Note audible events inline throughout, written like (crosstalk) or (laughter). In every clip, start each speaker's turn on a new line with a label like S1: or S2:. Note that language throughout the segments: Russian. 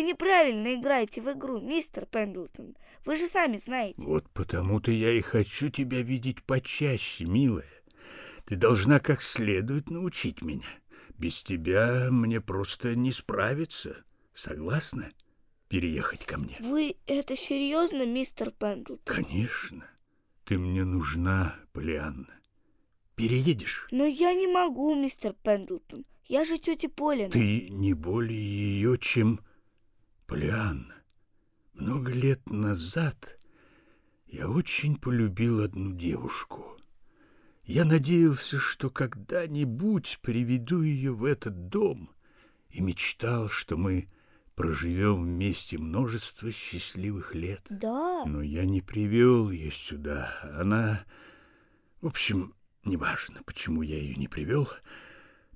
S1: Вы неправильно играете в игру, мистер Пендлтон. Вы же сами знаете.
S2: Вот потому-то я и хочу тебя видеть почаще, милая. Ты должна как следует научить меня. Без тебя мне просто не справиться. Согласна переехать ко мне?
S1: Вы это серьезно, мистер Пендлтон?
S2: Конечно. Ты мне нужна, Полианна. Переедешь?
S1: Но я не могу, мистер Пендлтон. Я же тетя Полина.
S2: Ты не более ее, чем Полианна. Много лет назад я очень полюбил одну девушку. Я надеялся, что когда-нибудь приведу ее в этот дом и мечтал, что мы проживем вместе множество счастливых лет.
S1: Да.
S2: Но я не привел ее сюда. Она... В общем, неважно, почему я ее не привел.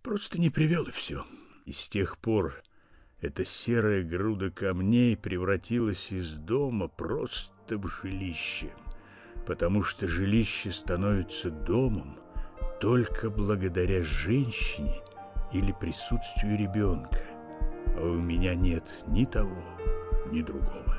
S2: Просто не привел, и все. И с тех пор эта серая груда камней превратилась из дома просто в жилище. Потому что жилище становится домом только благодаря женщине или присутствию ребенка. А у меня нет ни того, ни другого.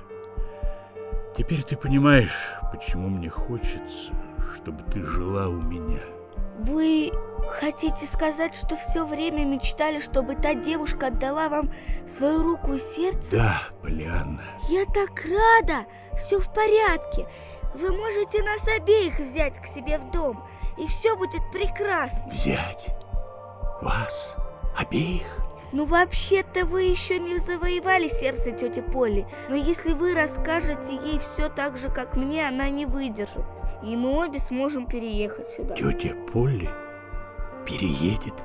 S2: Теперь ты понимаешь, почему мне хочется, чтобы ты жила у меня.
S1: Вы хотите сказать, что все время мечтали, чтобы та девушка отдала вам свою руку и сердце?
S2: Да, Полианна.
S1: Я так рада! Все в порядке. Вы можете нас обеих взять к себе в дом, и все будет прекрасно.
S2: Взять? Вас? Обеих?
S1: Ну, вообще-то вы еще не завоевали сердце тети Поли, но если вы расскажете ей все так же, как мне, она не выдержит, и мы обе сможем переехать сюда.
S2: Тетя Полли переедет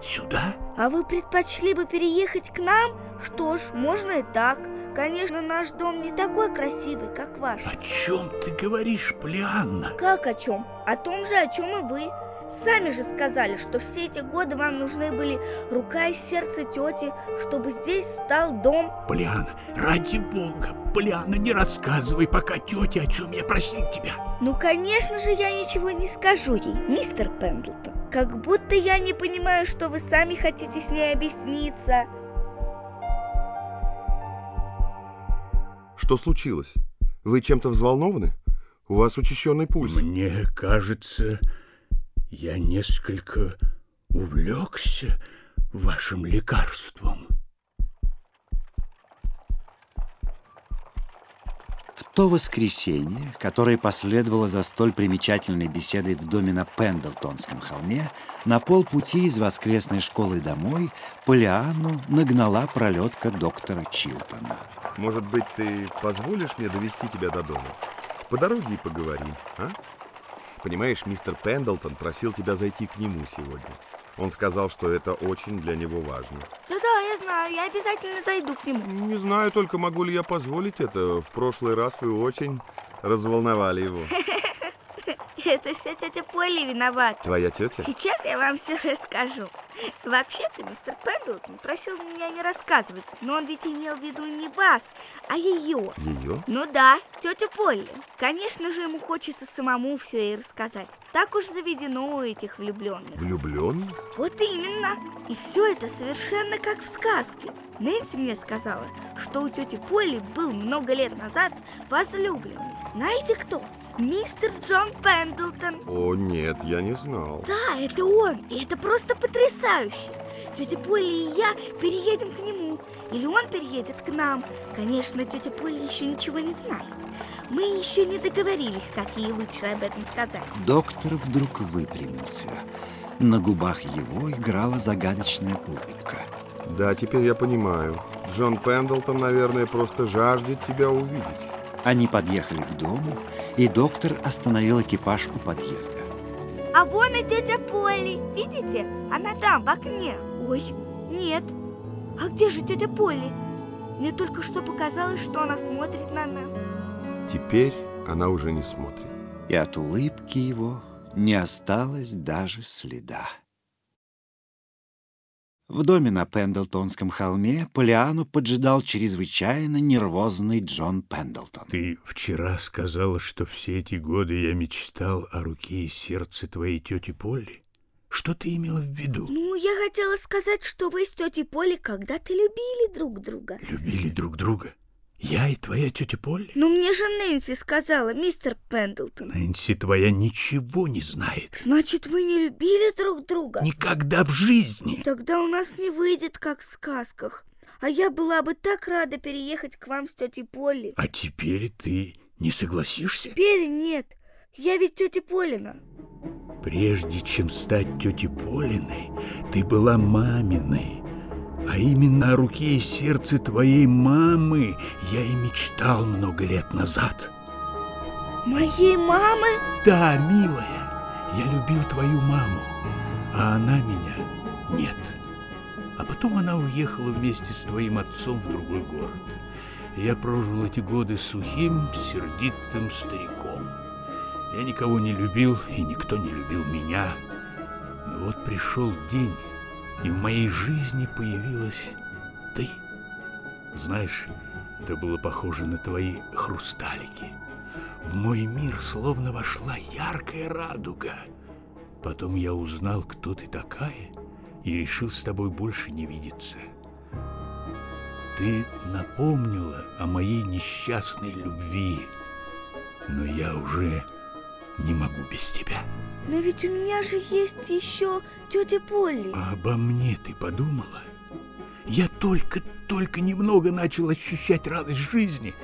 S2: сюда?
S1: А вы предпочли бы переехать к нам? Что ж, можно и так. Конечно, наш дом не такой красивый, как ваш.
S2: О чем ты говоришь, Полианна?
S1: Как о чем? О том же, о чем и вы. Сами же сказали, что все эти годы вам нужны были рука и сердце тети, чтобы здесь стал дом.
S2: Полиана, ради бога, Полиана, не рассказывай пока тете, о чем я просил тебя.
S1: Ну, конечно же, я ничего не скажу ей, мистер Пендлтон. Как будто я не понимаю, что вы сами хотите с ней объясниться.
S3: Что случилось? Вы чем-то взволнованы? У вас учащенный пульс.
S2: Мне кажется, я несколько увлекся вашим лекарством.
S4: В то воскресенье, которое последовало за столь примечательной беседой в доме на Пендлтонском холме, на полпути из воскресной школы домой Полианну нагнала пролетка доктора Чилтона.
S3: Может быть, ты позволишь мне довести тебя до дома? По дороге и поговорим, а? Понимаешь, мистер Пендлтон просил тебя зайти к нему сегодня. Он сказал, что это очень для него важно.
S1: Да-да, я знаю, я обязательно зайду к нему.
S3: Не знаю только, могу ли я позволить это. В прошлый раз вы очень разволновали его. (laughs) (laughs)
S1: Это все тетя Полли виновата.
S3: Твоя тетя?
S1: Сейчас я вам все расскажу. Вообще-то мистер Пендлтон просил меня не рассказывать, но он ведь имел в виду не вас, а ее.
S3: Ее?
S1: Ну да, тетя Полли. Конечно же, ему хочется самому все ей рассказать. Так уж заведено у этих влюбленных.
S3: Влюбленных?
S1: Вот именно. И все это совершенно как в сказке. Нэнси мне сказала, что у тети Полли был много лет назад возлюбленный. Знаете кто? Мистер Джон Пендлтон.
S3: О, нет, я не знал.
S1: Да, это он, и это просто потрясающе. Тетя Полли и я переедем к нему, или он переедет к нам. Конечно, тетя Полли еще ничего не знает. Мы еще не договорились, как ей лучше об этом сказать.
S4: Доктор вдруг выпрямился. На губах его играла загадочная улыбка.
S3: Да, теперь я понимаю. Джон Пендлтон, наверное, просто жаждет тебя увидеть.
S4: Они подъехали к дому, и доктор остановил экипаж у подъезда.
S1: А вон и тетя Полли, видите? Она там, в окне. Ой, нет. А где же тетя Полли? Мне только что показалось, что она смотрит на нас.
S3: Теперь она уже не смотрит.
S4: И от улыбки его не осталось даже следа. В доме на Пендлтонском холме Полиану поджидал чрезвычайно нервозный Джон Пендлтон.
S2: Ты вчера сказала, что все эти годы я мечтал о руке и сердце твоей тети Полли? Что ты имела в виду?
S1: Ну, я хотела сказать, что вы с тетей Полей когда-то любили друг друга.
S2: Любили друг друга? Я и твоя тетя Полли?
S1: Ну, мне же Нэнси сказала, мистер Пендлтон.
S2: Нэнси твоя ничего не знает.
S1: Значит, вы не любили друг друга?
S2: Никогда в жизни.
S1: Тогда у нас не выйдет, как в сказках. А я была бы так рада переехать к вам с тетей Полли.
S2: А теперь ты не согласишься?
S1: Теперь нет. Я ведь тетя Полина.
S2: Прежде чем стать тетей Полиной, ты была маминой. А именно о руке и сердце твоей мамы я и мечтал много лет назад.
S1: Моей мамы?
S2: Да, милая, я любил твою маму, а она меня нет. А потом она уехала вместе с твоим отцом в другой город. И я прожил эти годы сухим, сердитым стариком. Я никого не любил, и никто не любил меня. Но вот пришел день, и в моей жизни появилась ты. Знаешь, это было похоже на твои хрусталики. В мой мир словно вошла яркая радуга. Потом я узнал, кто ты такая, и решил с тобой больше не видеться. Ты напомнила о моей несчастной любви, но я уже не могу без тебя.
S1: Но ведь у меня же есть еще тетя Полли.
S2: А обо мне ты подумала? Я только-только немного начал ощущать радость жизни.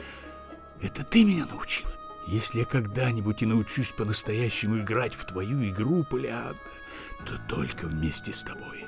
S2: Это ты меня научила? Если я когда-нибудь и научусь по-настоящему играть в твою игру, Полианна, то только вместе с тобой.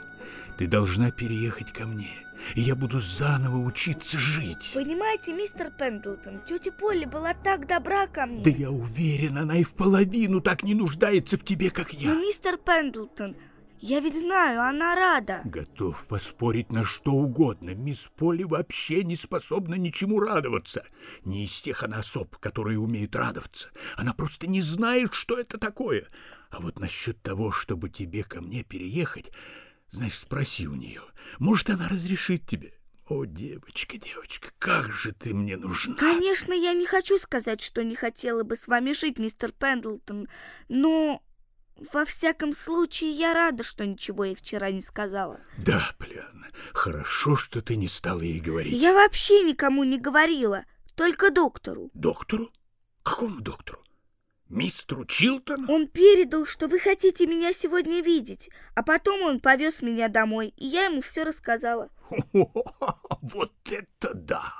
S2: Ты должна переехать ко мне, и я буду заново учиться жить.
S1: Понимаете, мистер Пендлтон, тетя Полли была так добра ко мне.
S2: Да я уверен, она и в половину так не нуждается в тебе, как я.
S1: Но, мистер Пендлтон, я ведь знаю, она рада.
S2: Готов поспорить на что угодно. Мисс Полли вообще не способна ничему радоваться. Не из тех она особ, которые умеют радоваться. Она просто не знает, что это такое. А вот насчет того, чтобы тебе ко мне переехать, знаешь, спроси у нее. Может, она разрешит тебе. О, девочка, девочка, как же ты мне нужна.
S1: Конечно, я не хочу сказать, что не хотела бы с вами жить, мистер Пендлтон, но во всяком случае я рада, что ничего ей вчера не сказала.
S2: Да, Полианна, хорошо, что ты не стала ей говорить.
S1: Я вообще никому не говорила, только доктору.
S2: Доктору? Какому доктору? Мистеру Чилтону?
S1: Он передал, что вы хотите меня сегодня видеть, а потом он повез меня домой, и я ему все рассказала. (laughs)
S2: Вот это да!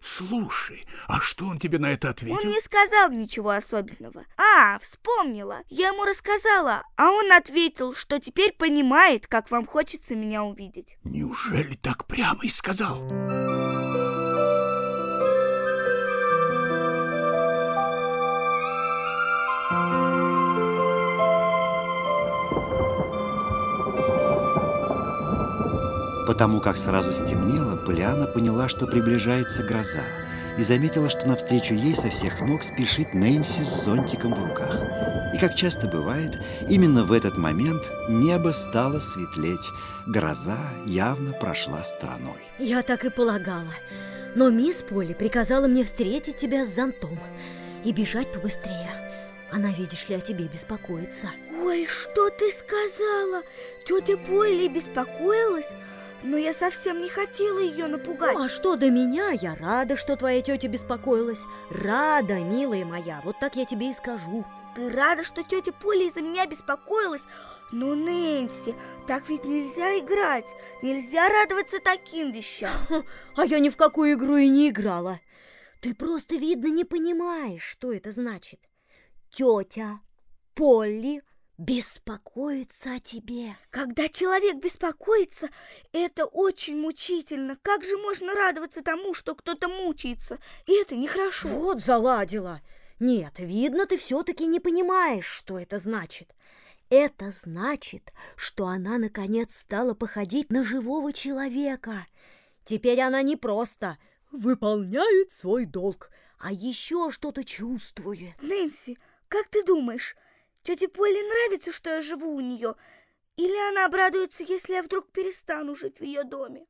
S2: Слушай, а что он тебе на это ответил?
S1: Он не сказал ничего особенного. А, вспомнила. Я ему рассказала, а он ответил, что теперь понимает, как вам хочется меня увидеть.
S2: Неужели так прямо и сказал?
S4: Потому как сразу стемнело, Полиана поняла, что приближается гроза, и заметила, что навстречу ей со всех ног спешит Нэнси с зонтиком в руках. И, как часто бывает, именно в этот момент небо стало светлеть. Гроза явно прошла стороной.
S5: Я так и полагала. Но мисс Полли приказала мне встретить тебя с зонтом и бежать побыстрее. Она, видишь ли, о тебе беспокоится.
S1: Ой, что ты сказала? Тетя Полли беспокоилась? Но я совсем не хотела ее напугать.
S5: Ну, а что до меня? Я рада, что твоя тетя беспокоилась. Рада, милая моя, вот так я тебе и скажу.
S1: Ты рада, что тетя Поля из-за меня беспокоилась? Но, Нэнси, так ведь нельзя играть. Нельзя радоваться таким вещам.
S5: А я ни в какую игру и не играла. Ты просто, видно, не понимаешь, что это значит. Тетя Полли беспокоится о тебе.
S1: Когда человек беспокоится, это очень мучительно. Как же можно радоваться тому, что кто-то мучается? И это нехорошо.
S5: Вот заладила. Нет, видно, ты все-таки не понимаешь, что это значит. Это значит, что она наконец стала походить на живого человека. Теперь она не просто выполняет свой долг, а еще что-то чувствует.
S1: Нэнси, как ты думаешь, тете Полли нравится, что я живу у нее? Или она обрадуется, если я вдруг перестану жить в ее доме?